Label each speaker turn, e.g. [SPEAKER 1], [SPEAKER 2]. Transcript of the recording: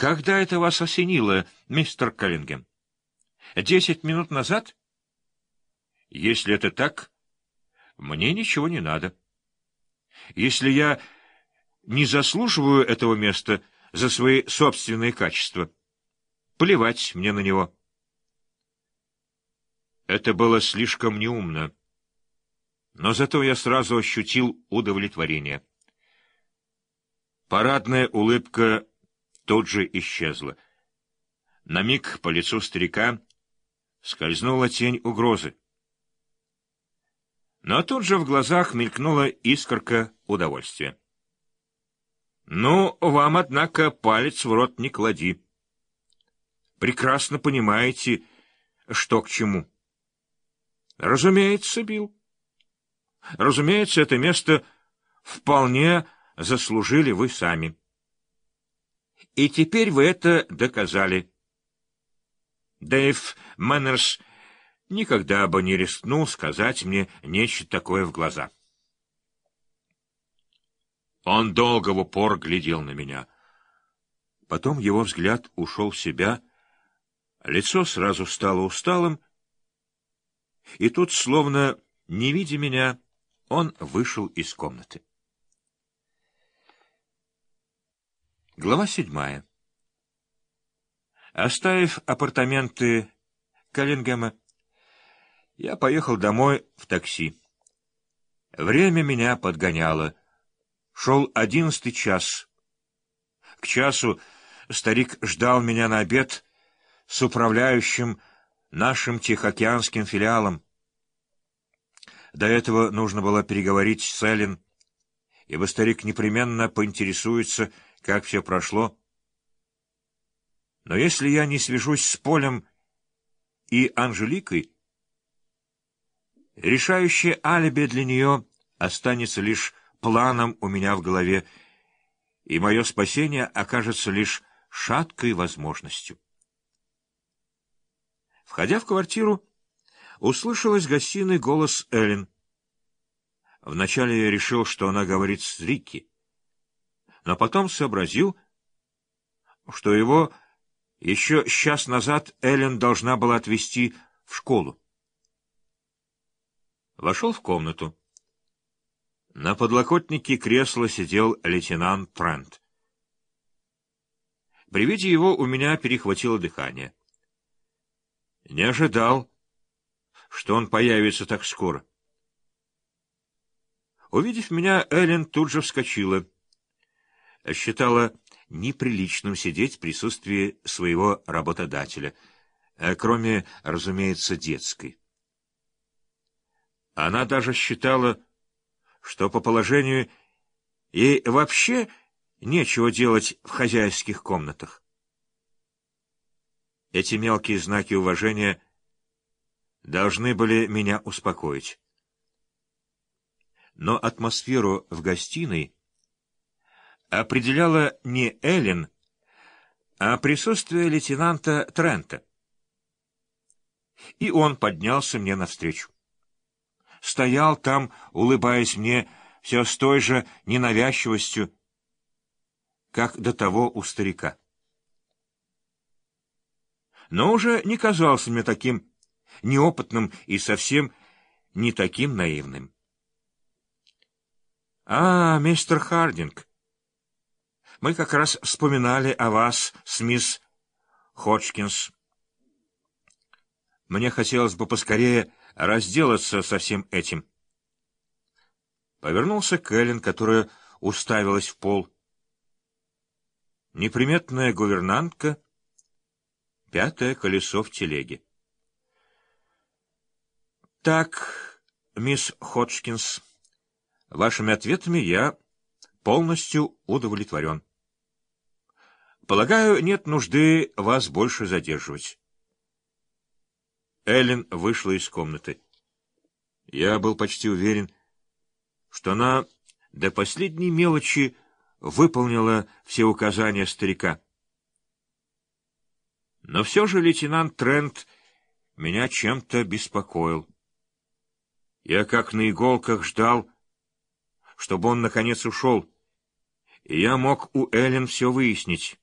[SPEAKER 1] Когда это вас осенило, мистер Каллингем? Десять минут назад? Если это так, мне ничего не надо. Если я не заслуживаю этого места за свои собственные качества, плевать мне на него. Это было слишком неумно, но зато я сразу ощутил удовлетворение. Парадная улыбка тут же исчезла. На миг по лицу старика скользнула тень угрозы. Но тут же в глазах мелькнула искорка удовольствия. — Ну, вам, однако, палец в рот не клади. Прекрасно понимаете, что к чему. — Разумеется, Билл. Разумеется, это место вполне заслужили вы сами. И теперь вы это доказали. Дэйв Мэннерс никогда бы не рискнул сказать мне нечто такое в глаза. Он долго в упор глядел на меня. Потом его взгляд ушел в себя, лицо сразу стало усталым, и тут, словно не видя меня, он вышел из комнаты. Глава седьмая Оставив апартаменты Каллингема, я поехал домой в такси. Время меня подгоняло. Шел одиннадцатый час. К часу старик ждал меня на обед с управляющим нашим Тихоокеанским филиалом. До этого нужно было переговорить с Эллен, ибо старик непременно поинтересуется, как все прошло. Но если я не свяжусь с Полем и Анжеликой, Решающее алиби для нее останется лишь планом у меня в голове, и мое спасение окажется лишь шаткой возможностью. Входя в квартиру, услышалась гостиной голос Эллен. Вначале я решил, что она говорит с Рикки, но потом сообразил, что его еще час назад Эллен должна была отвезти в школу. Вошел в комнату. На подлокотнике кресла сидел лейтенант Трент. При виде его у меня перехватило дыхание. Не ожидал, что он появится так скоро. Увидев меня, Эллен тут же вскочила. Считала неприличным сидеть в присутствии своего работодателя, э, кроме, разумеется, детской. Она даже считала, что по положению ей вообще нечего делать в хозяйских комнатах. Эти мелкие знаки уважения должны были меня успокоить. Но атмосферу в гостиной определяла не Эллен, а присутствие лейтенанта Трента. И он поднялся мне навстречу стоял там, улыбаясь мне все с той же ненавязчивостью, как до того у старика. Но уже не казался мне таким неопытным и совсем не таким наивным. — А, мистер Хардинг, мы как раз вспоминали о вас с мисс Ходжкинс. Мне хотелось бы поскорее разделаться со всем этим. Повернулся к Эллен, которая уставилась в пол. Неприметная гувернантка, пятое колесо в телеге. Так, мисс Ходжкинс, вашими ответами я полностью удовлетворен. Полагаю, нет нужды вас больше задерживать. Эллен вышла из комнаты. Я был почти уверен, что она до последней мелочи выполнила все указания старика. Но все же лейтенант Трент меня чем-то беспокоил. Я как на иголках ждал, чтобы он наконец ушел, и я мог у Эллен все выяснить.